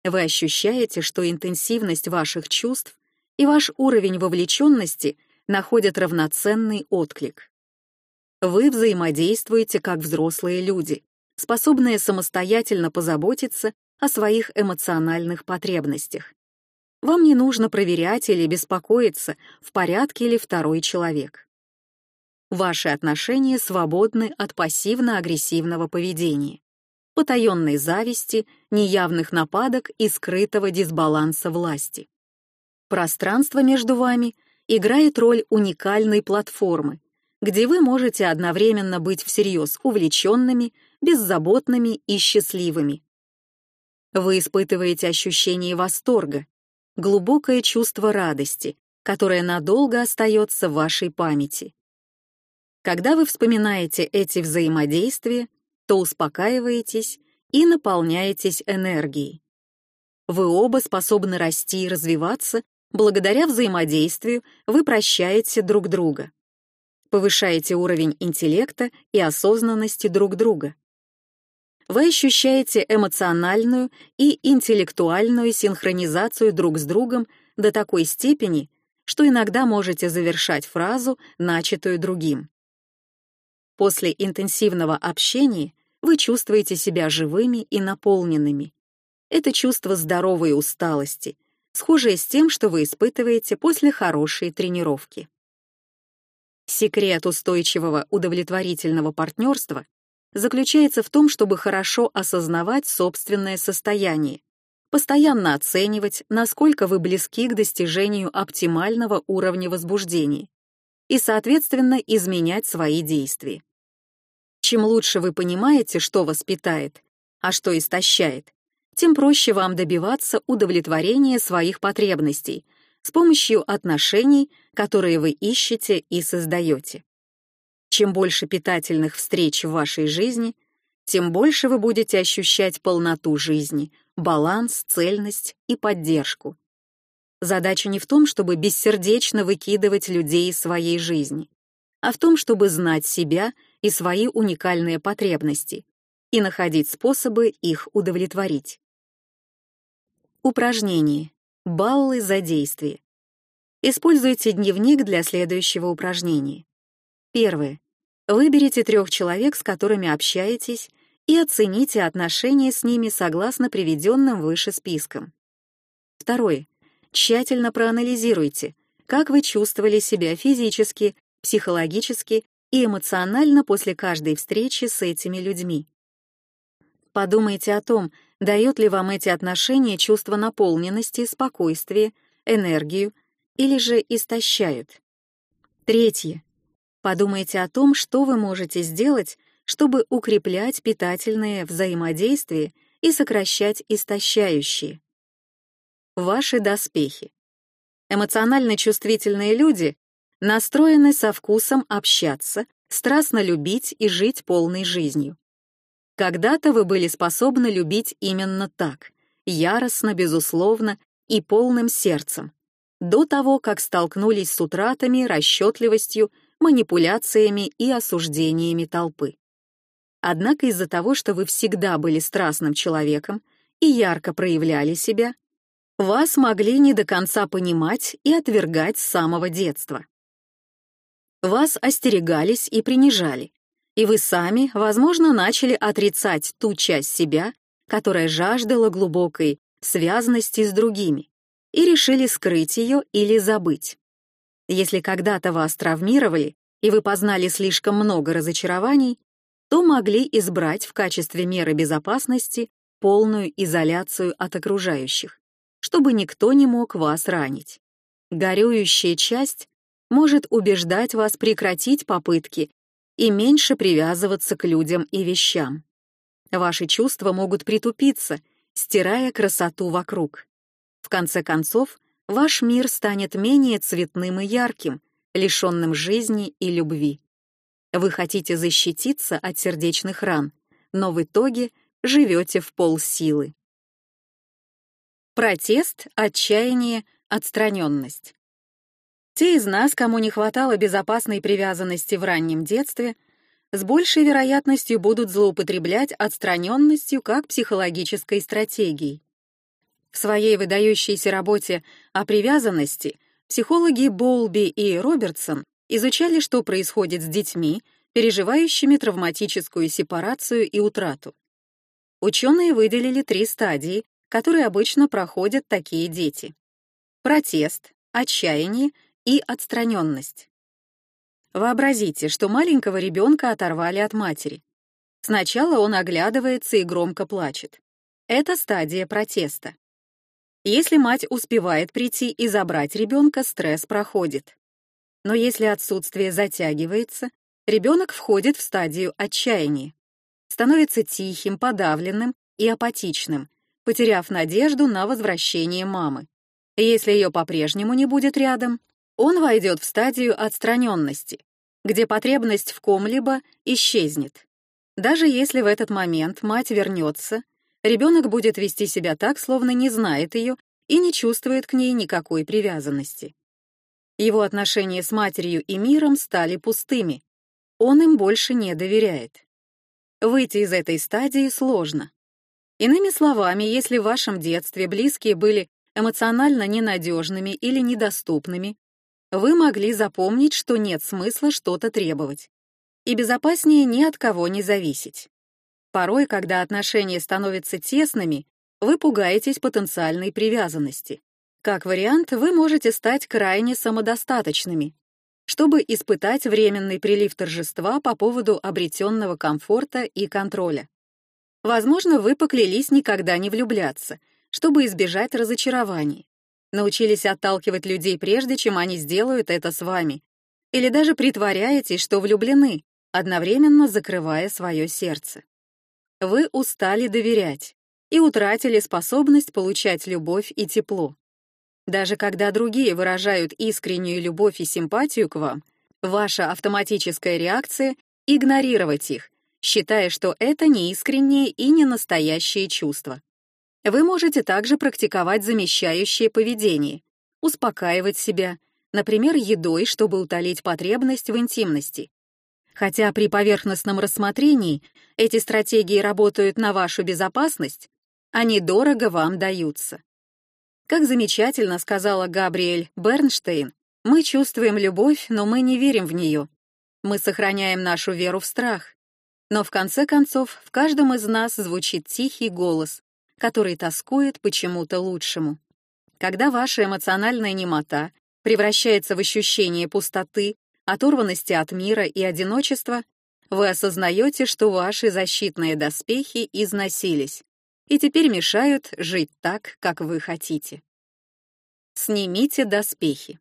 Вы ощущаете, что интенсивность ваших чувств и ваш уровень вовлеченности находят равноценный отклик. Вы взаимодействуете как взрослые люди, способные самостоятельно позаботиться о своих эмоциональных потребностях. Вам не нужно проверять или беспокоиться, в порядке ли второй человек. Ваши отношения свободны от пассивно-агрессивного поведения, потаенной зависти, неявных нападок и скрытого дисбаланса власти. Пространство между вами играет роль уникальной платформы, где вы можете одновременно быть всерьез увлеченными, беззаботными и счастливыми. Вы испытываете ощущение восторга, глубокое чувство радости, которое надолго остается в вашей памяти. Когда вы вспоминаете эти взаимодействия, то успокаиваетесь и наполняетесь энергией. Вы оба способны расти и развиваться, благодаря взаимодействию вы прощаете друг друга. Повышаете уровень интеллекта и осознанности друг друга вы ощущаете эмоциональную и интеллектуальную синхронизацию друг с другом до такой степени, что иногда можете завершать фразу, начатую другим. После интенсивного общения вы чувствуете себя живыми и наполненными. Это чувство здоровой усталости, схожее с тем, что вы испытываете после хорошей тренировки. Секрет устойчивого удовлетворительного партнерства заключается в том, чтобы хорошо осознавать собственное состояние, постоянно оценивать, насколько вы близки к достижению оптимального уровня возбуждения и, соответственно, изменять свои действия. Чем лучше вы понимаете, что вас питает, а что истощает, тем проще вам добиваться удовлетворения своих потребностей с помощью отношений, которые вы ищете и создаете. Чем больше питательных встреч в вашей жизни, тем больше вы будете ощущать полноту жизни, баланс, цельность и поддержку. Задача не в том, чтобы бессердечно выкидывать людей из своей жизни, а в том, чтобы знать себя и свои уникальные потребности и находить способы их удовлетворить. Упражнение. Баллы за действие. Используйте дневник для следующего упражнения. Первое. Выберите трех человек, с которыми общаетесь, и оцените отношения с ними согласно приведенным выше спискам. Второе. Тщательно проанализируйте, как вы чувствовали себя физически, психологически и эмоционально после каждой встречи с этими людьми. Подумайте о том, дают ли вам эти отношения чувство наполненности, спокойствия, энергию или же истощают. Третье. Подумайте о том, что вы можете сделать, чтобы укреплять питательные взаимодействия и сокращать истощающие ваши доспехи. Эмоционально чувствительные люди настроены со вкусом общаться, страстно любить и жить полной жизнью. Когда-то вы были способны любить именно так, яростно, безусловно и полным сердцем, до того, как столкнулись с утратами, расчетливостью, манипуляциями и осуждениями толпы. Однако из-за того, что вы всегда были страстным человеком и ярко проявляли себя, вас могли не до конца понимать и отвергать с самого детства. Вас остерегались и принижали, и вы сами, возможно, начали отрицать ту часть себя, которая жаждала глубокой связанности с другими, и решили скрыть ее или забыть. Если когда-то вас травмировали, и вы познали слишком много разочарований, то могли избрать в качестве меры безопасности полную изоляцию от окружающих чтобы никто не мог вас ранить. Горюющая часть может убеждать вас прекратить попытки и меньше привязываться к людям и вещам. Ваши чувства могут притупиться, стирая красоту вокруг. В конце концов, ваш мир станет менее цветным и ярким, лишенным жизни и любви. Вы хотите защититься от сердечных ран, но в итоге живете в полсилы. Протест, отчаяние, отстраненность. Те из нас, кому не хватало безопасной привязанности в раннем детстве, с большей вероятностью будут злоупотреблять отстраненностью как психологической стратегией. В своей выдающейся работе о привязанности психологи Болби и Робертсон изучали, что происходит с детьми, переживающими травматическую сепарацию и утрату. Ученые выделили три стадии, которые обычно проходят такие дети. Протест, отчаяние и отстраненность. Вообразите, что маленького ребенка оторвали от матери. Сначала он оглядывается и громко плачет. Это стадия протеста. Если мать успевает прийти и забрать ребенка, стресс проходит. Но если отсутствие затягивается, ребенок входит в стадию отчаяния, становится тихим, подавленным и апатичным, потеряв надежду на возвращение мамы. Если ее по-прежнему не будет рядом, он войдет в стадию отстраненности, где потребность в ком-либо исчезнет. Даже если в этот момент мать вернется, ребенок будет вести себя так, словно не знает ее и не чувствует к ней никакой привязанности. Его отношения с матерью и миром стали пустыми. Он им больше не доверяет. Выйти из этой стадии сложно. Иными словами, если в вашем детстве близкие были эмоционально ненадежными или недоступными, вы могли запомнить, что нет смысла что-то требовать. И безопаснее ни от кого не зависеть. Порой, когда отношения становятся тесными, вы пугаетесь потенциальной привязанности. Как вариант, вы можете стать крайне самодостаточными, чтобы испытать временный прилив торжества по поводу обретенного комфорта и контроля. Возможно, вы поклялись никогда не влюбляться, чтобы избежать разочарований. Научились отталкивать людей прежде, чем они сделают это с вами. Или даже притворяетесь, что влюблены, одновременно закрывая свое сердце. Вы устали доверять и утратили способность получать любовь и тепло. Даже когда другие выражают искреннюю любовь и симпатию к вам, Ваша автоматическая реакция — игнорировать их, считая, что это неискренние и не настоящие чувства. Вы можете также практиковать замещающее поведение, успокаивать себя, например, едой, чтобы утолить потребность в интимности. Хотя при поверхностном рассмотрении эти стратегии работают на вашу безопасность, они дорого вам даются. Как замечательно сказала Габриэль Бернштейн, мы чувствуем любовь, но мы не верим в нее. Мы сохраняем нашу веру в страх. Но в конце концов в каждом из нас звучит тихий голос, который тоскует почему-то лучшему. Когда ваша эмоциональная немота превращается в ощущение пустоты, оторванности от мира и одиночества, вы осознаете, что ваши защитные доспехи износились, и теперь мешают жить так, как вы хотите. Снимите доспехи.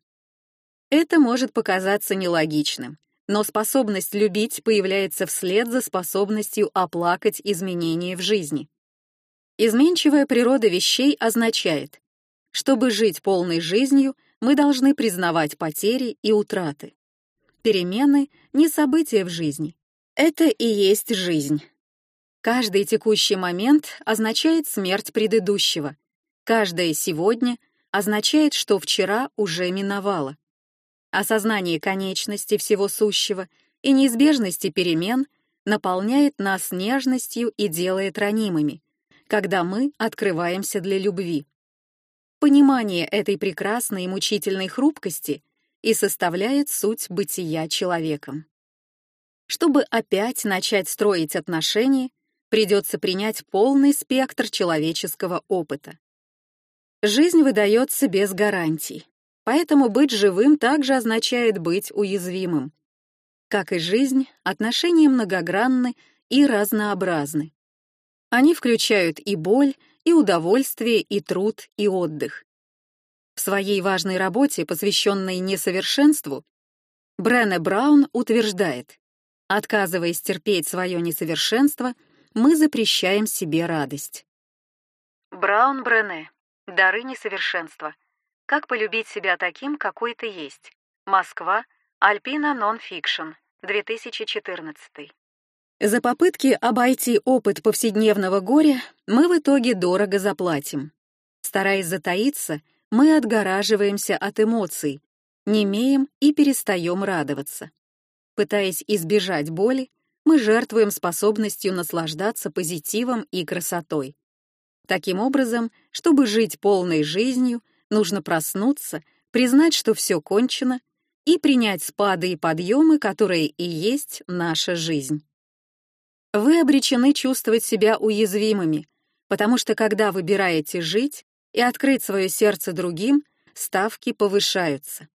Это может показаться нелогичным, но способность любить появляется вслед за способностью оплакать изменения в жизни. Изменчивая природа вещей означает, чтобы жить полной жизнью, мы должны признавать потери и утраты. Перемены — не события в жизни. Это и есть жизнь. Каждый текущий момент означает смерть предыдущего. Каждое сегодня означает, что вчера уже миновало. Осознание конечности всего сущего и неизбежности перемен наполняет нас нежностью и делает ранимыми, когда мы открываемся для любви. Понимание этой прекрасной и мучительной хрупкости и составляет суть бытия человеком. Чтобы опять начать строить отношения, придется принять полный спектр человеческого опыта. Жизнь выдается без гарантий, поэтому быть живым также означает быть уязвимым. Как и жизнь, отношения многогранны и разнообразны. Они включают и боль, и удовольствие, и труд, и отдых. В своей важной работе, посвященной несовершенству, Брене Браун утверждает, отказываясь терпеть свое несовершенство — мы запрещаем себе радость. Браун Брене. Дары несовершенства. Как полюбить себя таким, какой ты есть. Москва. Альпина Нонфикшн. 2014. За попытки обойти опыт повседневного горя мы в итоге дорого заплатим. Стараясь затаиться, мы отгораживаемся от эмоций, немеем и перестаем радоваться. Пытаясь избежать боли, мы жертвуем способностью наслаждаться позитивом и красотой. Таким образом, чтобы жить полной жизнью, нужно проснуться, признать, что все кончено, и принять спады и подъемы, которые и есть наша жизнь. Вы обречены чувствовать себя уязвимыми, потому что когда выбираете жить и открыть свое сердце другим, ставки повышаются.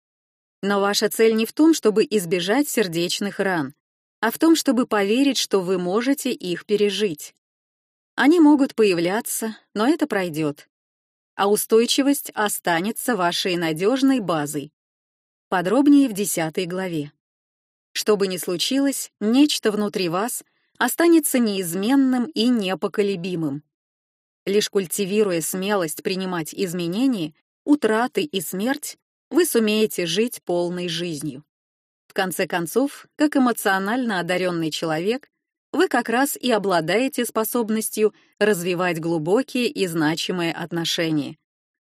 Но ваша цель не в том, чтобы избежать сердечных ран, а в том, чтобы поверить, что вы можете их пережить. Они могут появляться, но это пройдет. А устойчивость останется вашей надежной базой. Подробнее в 10 главе. Что бы ни случилось, нечто внутри вас останется неизменным и непоколебимым. Лишь культивируя смелость принимать изменения, утраты и смерть, вы сумеете жить полной жизнью. В конце концов, как эмоционально одаренный человек, вы как раз и обладаете способностью развивать глубокие и значимые отношения,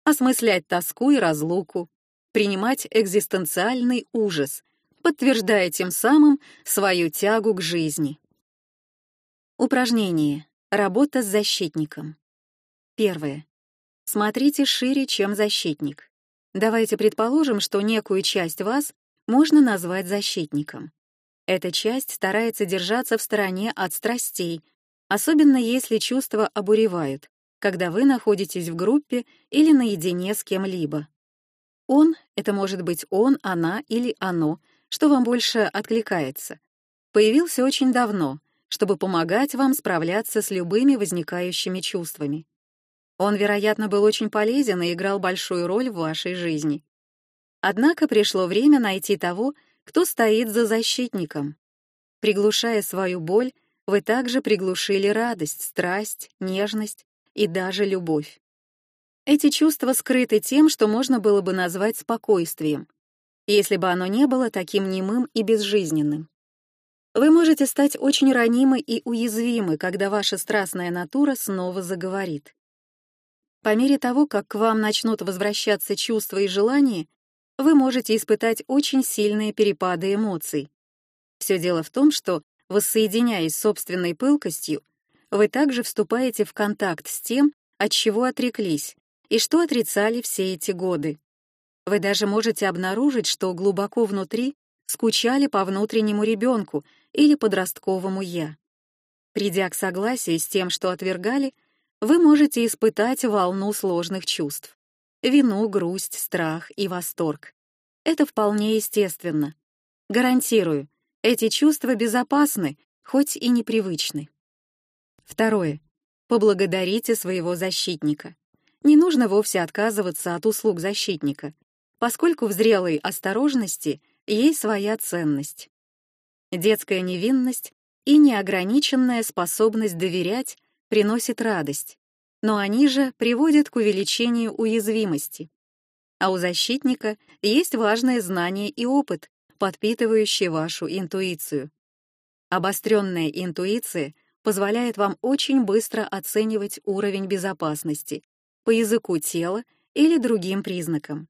осмыслять тоску и разлуку, принимать экзистенциальный ужас, подтверждая тем самым свою тягу к жизни. Упражнение. Работа с защитником. Первое. Смотрите шире, чем защитник. Давайте предположим, что некую часть вас можно назвать защитником. Эта часть старается держаться в стороне от страстей, особенно если чувства обуревают, когда вы находитесь в группе или наедине с кем-либо. Он — это может быть он, она или оно, что вам больше откликается. Появился очень давно, чтобы помогать вам справляться с любыми возникающими чувствами. Он, вероятно, был очень полезен и играл большую роль в вашей жизни. Однако пришло время найти того, кто стоит за защитником. Приглушая свою боль, вы также приглушили радость, страсть, нежность и даже любовь. Эти чувства скрыты тем, что можно было бы назвать спокойствием. если бы оно не было таким немым и безжизненным. Вы можете стать очень ранимы и уязвимы, когда ваша страстная натура снова заговорит. По мере того, как к вам начнут возвращаться чувства и желания, вы можете испытать очень сильные перепады эмоций. Все дело в том, что, воссоединяясь с собственной пылкостью, вы также вступаете в контакт с тем, от чего отреклись, и что отрицали все эти годы. Вы даже можете обнаружить, что глубоко внутри скучали по внутреннему ребенку или подростковому «я». Придя к согласию с тем, что отвергали, вы можете испытать волну сложных чувств — вину, грусть, страх и восторг. Это вполне естественно. Гарантирую, эти чувства безопасны, хоть и непривычны. Второе. Поблагодарите своего защитника. Не нужно вовсе отказываться от услуг защитника, поскольку в зрелой осторожности есть своя ценность. Детская невинность и неограниченная способность доверять приносит радость, но они же приводят к увеличению уязвимости. А у защитника есть важное знание и опыт, подпитывающий вашу интуицию. Обостренная интуиция позволяет вам очень быстро оценивать уровень безопасности по языку тела или другим признакам.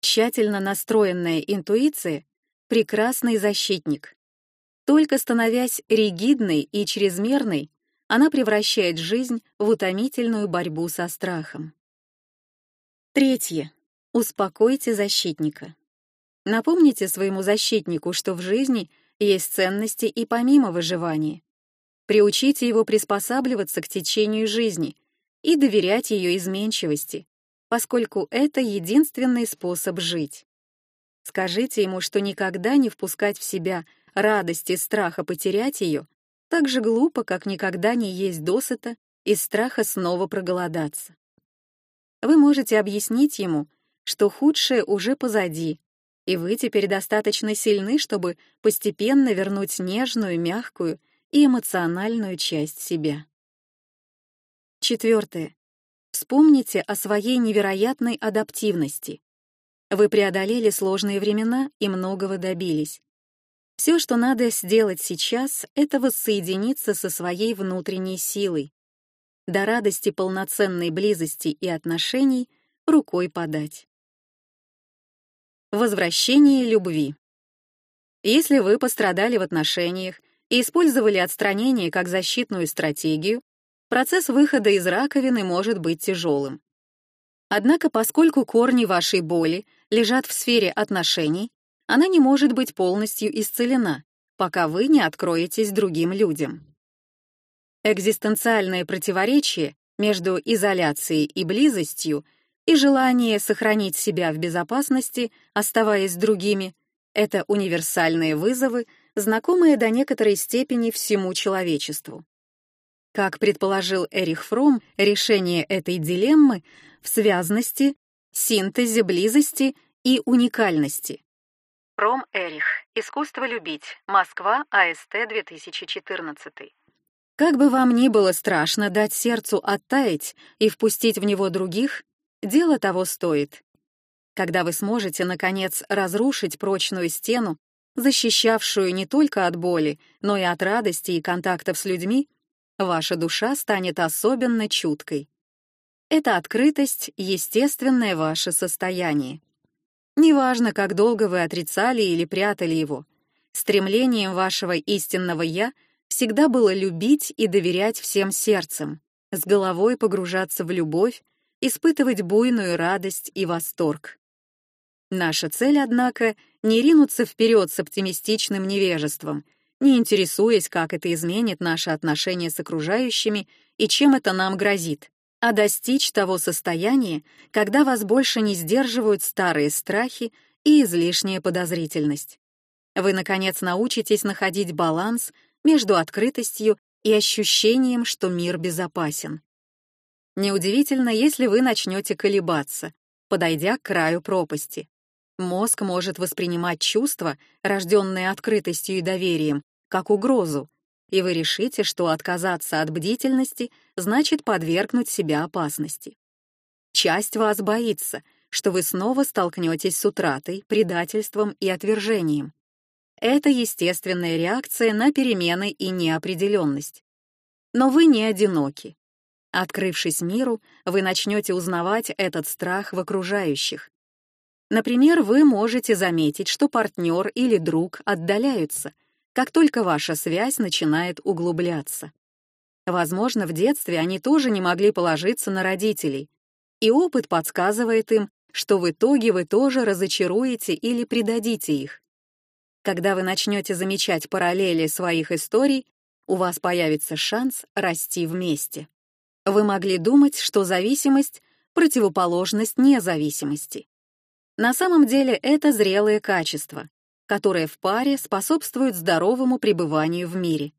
Тщательно настроенная интуиция — прекрасный защитник. Только становясь ригидной и чрезмерной, она превращает жизнь в утомительную борьбу со страхом. Третье. Успокойте защитника. Напомните своему защитнику, что в жизни есть ценности и помимо выживания. Приучите его приспосабливаться к течению жизни и доверять ее изменчивости, поскольку это единственный способ жить. Скажите ему, что никогда не впускать в себя радость и страха потерять ее так же глупо, как никогда не есть досыта из страха снова проголодаться. Вы можете объяснить ему, что худшее уже позади, и вы теперь достаточно сильны, чтобы постепенно вернуть нежную, мягкую и эмоциональную часть себя. Четвертое. Вспомните о своей невероятной адаптивности. Вы преодолели сложные времена и многого добились. Все, что надо сделать сейчас, это воссоединиться со своей внутренней силой. До радости полноценной близости и отношений рукой подать. Возвращение любви. Если вы пострадали в отношениях и использовали отстранение как защитную стратегию, процесс выхода из раковины может быть тяжелым. Однако, поскольку корни вашей боли лежат в сфере отношений, она не может быть полностью исцелена, пока вы не откроетесь другим людям. Экзистенциальное противоречие между изоляцией и близостью и желание сохранить себя в безопасности, оставаясь другими, это универсальные вызовы, знакомые до некоторой степени всему человечеству. Как предположил Эрих Фром, решение этой дилеммы в связности, синтезе близости и уникальности. Фром Эрих. Искусство любить. Москва. АСТ 2014. Как бы вам ни было страшно дать сердцу оттаять и впустить в него других, дело того стоит. Когда вы сможете, наконец, разрушить прочную стену, защищавшую не только от боли, но и от радости и контактов с людьми, ваша душа станет особенно чуткой. Эта открытость — естественное ваше состояние. Неважно, как долго вы отрицали или прятали его, стремлением вашего истинного «я» всегда было любить и доверять всем сердцем, с головой погружаться в любовь, испытывать буйную радость и восторг. Наша цель, однако, не ринуться вперед с оптимистичным невежеством — не интересуясь, как это изменит наши отношения с окружающими и чем это нам грозит, а достичь того состояния, когда вас больше не сдерживают старые страхи и излишняя подозрительность. Вы, наконец, научитесь находить баланс между открытостью и ощущением, что мир безопасен. Неудивительно, если вы начнете колебаться, подойдя к краю пропасти. Мозг может воспринимать чувства, рожденные открытостью и доверием, как угрозу, и вы решите, что отказаться от бдительности значит подвергнуть себя опасности. Часть вас боится, что вы снова столкнетесь с утратой, предательством и отвержением. Это естественная реакция на перемены и неопределенность. Но вы не одиноки. Открывшись миру, вы начнете узнавать этот страх в окружающих. Например, вы можете заметить, что партнер или друг отдаляются, как только ваша связь начинает углубляться. Возможно, в детстве они тоже не могли положиться на родителей, и опыт подсказывает им, что в итоге вы тоже разочаруете или предадите их. Когда вы начнете замечать параллели своих историй, у вас появится шанс расти вместе. Вы могли думать, что зависимость — противоположность независимости. На самом деле это зрелые качества, которые в паре способствуют здоровому пребыванию в мире.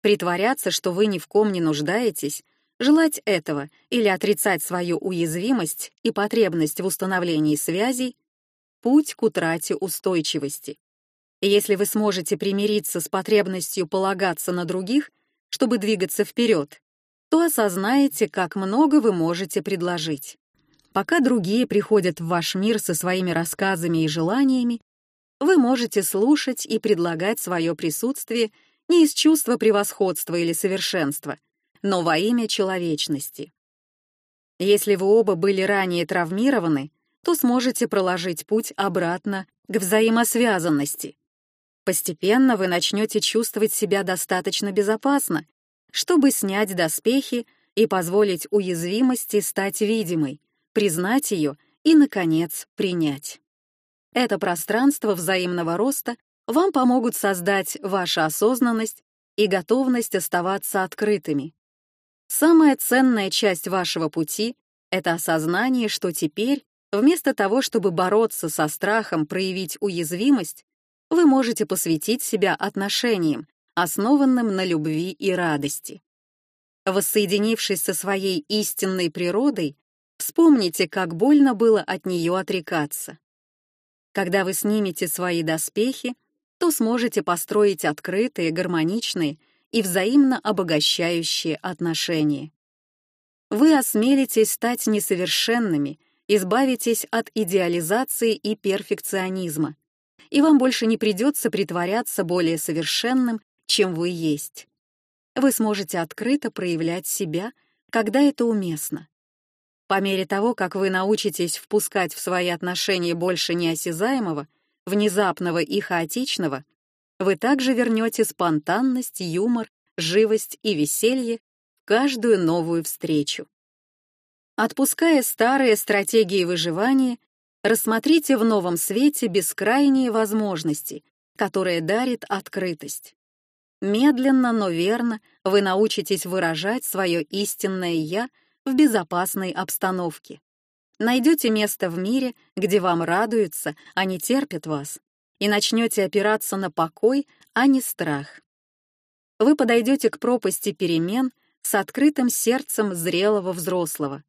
Притворяться, что вы ни в ком не нуждаетесь, желать этого или отрицать свою уязвимость и потребность в установлении связей — путь к утрате устойчивости. И если вы сможете примириться с потребностью полагаться на других, чтобы двигаться вперед, то осознаете, как много вы можете предложить. Пока другие приходят в ваш мир со своими рассказами и желаниями, вы можете слушать и предлагать свое присутствие не из чувства превосходства или совершенства, но во имя человечности. Если вы оба были ранее травмированы, то сможете проложить путь обратно к взаимосвязанности. Постепенно вы начнете чувствовать себя достаточно безопасно, чтобы снять доспехи и позволить уязвимости стать видимой, признать ее и, наконец, принять. Это пространство взаимного роста вам помогут создать ваша осознанность и готовность оставаться открытыми. Самая ценная часть вашего пути — это осознание, что теперь, вместо того, чтобы бороться со страхом проявить уязвимость, вы можете посвятить себя отношениям, основанным на любви и радости. Воссоединившись со своей истинной природой, вспомните, как больно было от нее отрекаться. Когда вы снимете свои доспехи, то сможете построить открытые, гармоничные и взаимно обогащающие отношения. Вы осмелитесь стать несовершенными, избавитесь от идеализации и перфекционизма, и вам больше не придется притворяться более совершенным, чем вы есть. Вы сможете открыто проявлять себя, когда это уместно. По мере того, как вы научитесь впускать в свои отношения больше неосязаемого, внезапного и хаотичного, вы также вернете спонтанность, юмор, живость и веселье в каждую новую встречу. Отпуская старые стратегии выживания, рассмотрите в новом свете бескрайние возможности, которые дарит открытость. Медленно, но верно вы научитесь выражать свое истинное «я» в безопасной обстановке. Найдете место в мире, где вам радуются, а не терпят вас, и начнете опираться на покой, а не страх. Вы подойдете к пропасти перемен с открытым сердцем зрелого взрослого.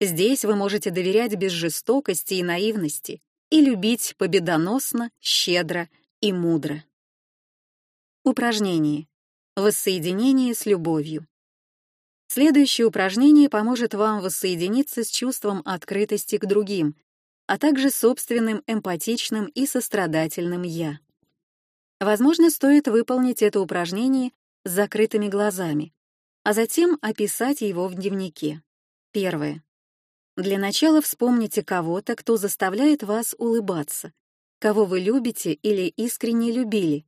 Здесь вы можете доверять без жестокости и наивности и любить победоносно, щедро и мудро. Упражнение. Воссоединение с любовью. Следующее упражнение поможет вам воссоединиться с чувством открытости к другим, а также собственным эмпатичным и сострадательным «я». Возможно, стоит выполнить это упражнение с закрытыми глазами, а затем описать его в дневнике. Первое. Для начала вспомните кого-то, кто заставляет вас улыбаться, кого вы любите или искренне любили,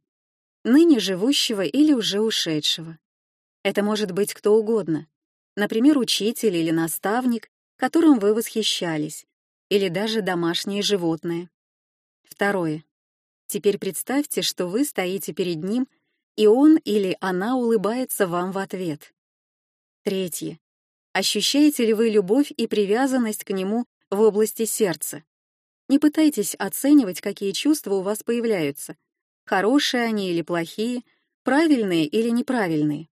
ныне живущего или уже ушедшего. Это может быть кто угодно, например, учитель или наставник, которым вы восхищались, или даже домашнее животное. Второе. Теперь представьте, что вы стоите перед ним, и он или она улыбается вам в ответ. Третье. Ощущаете ли вы любовь и привязанность к нему в области сердца? Не пытайтесь оценивать, какие чувства у вас появляются, хорошие они или плохие, правильные или неправильные.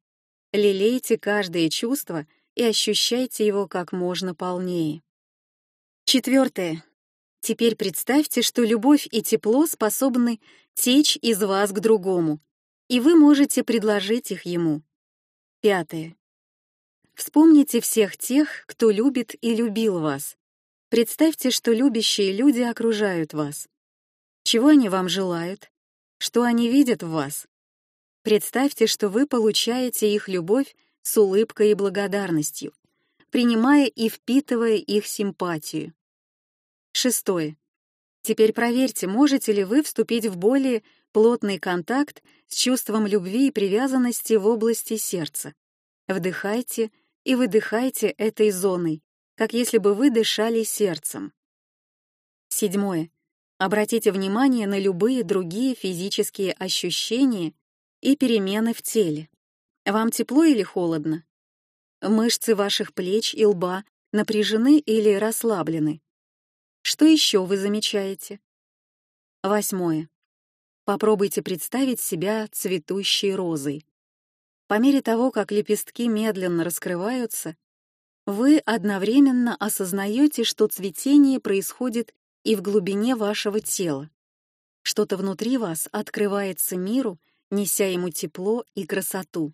Лелейте каждое чувство и ощущайте его как можно полнее. Четвертое. Теперь представьте, что любовь и тепло способны течь из вас к другому, и вы можете предложить их ему. Пятое. Вспомните всех тех, кто любит и любил вас. Представьте, что любящие люди окружают вас. Чего они вам желают? Что они видят в вас? Представьте, что вы получаете их любовь с улыбкой и благодарностью, принимая и впитывая их симпатию. Шестое. Теперь проверьте, можете ли вы вступить в более плотный контакт с чувством любви и привязанности в области сердца. Вдыхайте и выдыхайте этой зоной, как если бы вы дышали сердцем. Седьмое. Обратите внимание на любые другие физические ощущения и перемены в теле. Вам тепло или холодно? Мышцы ваших плеч и лба напряжены или расслаблены? Что еще вы замечаете? Восьмое. Попробуйте представить себя цветущей розой. По мере того, как лепестки медленно раскрываются, вы одновременно осознаете, что цветение происходит и в глубине вашего тела. Что-то внутри вас открывается миру, неся ему тепло и красоту.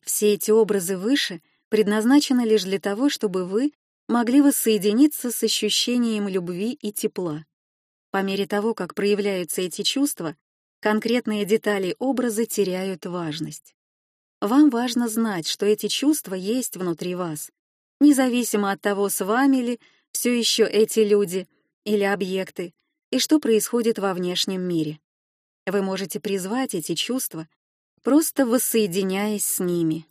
Все эти образы выше предназначены лишь для того, чтобы вы могли воссоединиться с ощущением любви и тепла. По мере того, как проявляются эти чувства, конкретные детали образа теряют важность. Вам важно знать, что эти чувства есть внутри вас, независимо от того, с вами ли все еще эти люди или объекты, и что происходит во внешнем мире. Вы можете призвать эти чувства, просто воссоединяясь с ними.